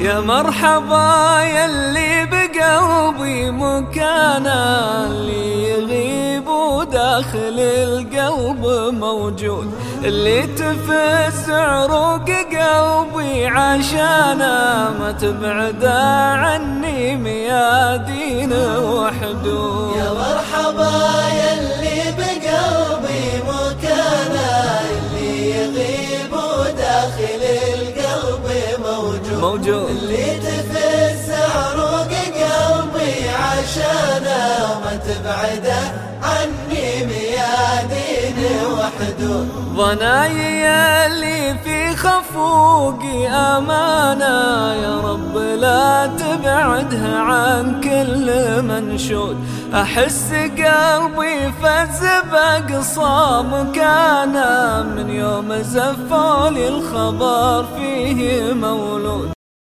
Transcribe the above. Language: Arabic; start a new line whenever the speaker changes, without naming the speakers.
يا مرحبا يلي بقلبي مكانا اللي يغيب وداخل القلب موجود. اللي تفز عروق قلبي عشانا ما تبعد عني ميادين وحدود.
يا مرحبا موجود اللي تفز عروق قلبي عشانا ما تبعد عني ميادين وحدود
ظناي اللي في خفوقي رب لا تبعدها عن كل منشود أحس قلبي فز بأقصى مكانه من يوم زفولي الخبر فيه مولود.